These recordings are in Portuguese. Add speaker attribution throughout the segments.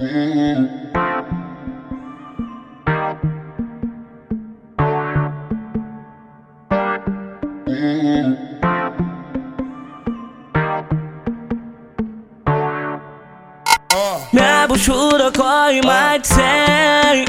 Speaker 1: Minha buchura corre mais de cem.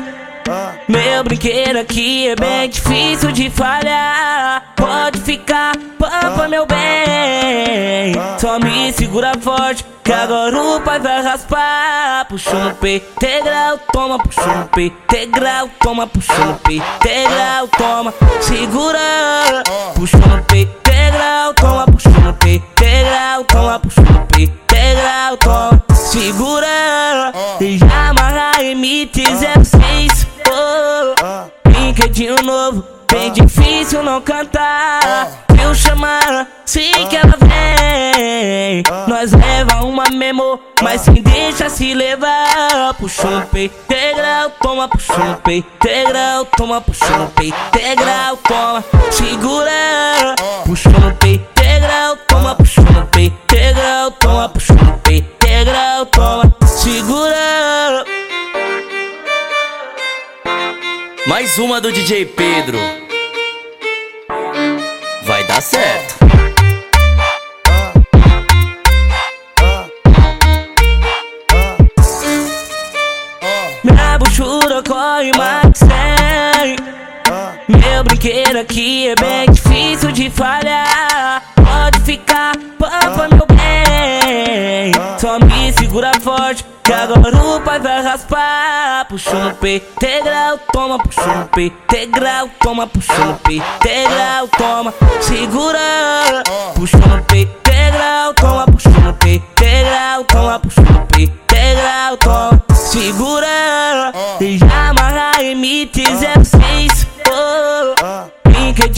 Speaker 1: Meu brinquedo aqui é bem difícil de falhar. Pode ficar, pampa meu bem. Só me segura forte que agora o pai vai raspar Puxa no peito, integral, toma Puxa no peito, integral, toma Puxa no peito, integral, toma Segura, puxa no peito, integral, toma Puxa no peito, integral, toma Puxa no peito, integral, toma Segura e já amarra MT-06 oh, Brinquedinho novo, bem difícil não cantar. Viu chamar, sei que ela vem. Nós leva memo, mas sem deixa se levar no peito, integral, toma no peito, integral, toma no peito, integral, toma Segura, puxa no peito, integral, toma no peito, integral, toma no peito integral, toma, segura.
Speaker 2: Mais uma do DJ Pedro. Vai dar certo.
Speaker 1: Buchura corre mais cem. Meu brinquedo aqui é bem difícil de falhar. Pode ficar, pampa meu bem. Só me segura forte, que agora o pai vai raspar. Puxa no peito, integral, toma, puxa no peito, integral, toma, puxa no peito, integral, toma. Segura, puxa no peito,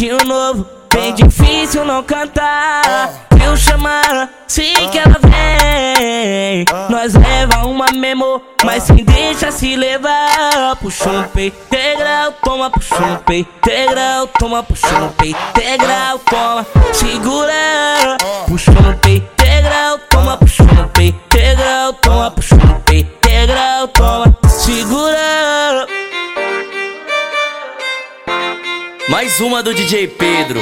Speaker 1: Brinquedinho novo, bem difícil não cantar. Viu chamar, sei que ela vem Nós leva uma memo, mas sem deixa se levar peito, integral, toma, peito Integral, toma, peito Integral, toma, segura. Peito, integral, toma, peito Integral, toma, peito Integral, toma,
Speaker 2: Mais uma do DJ Pedro.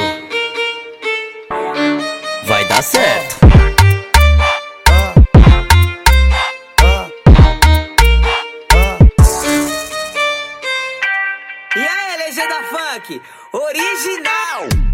Speaker 2: Vai dar certo.
Speaker 3: E aí, legenda funk, original.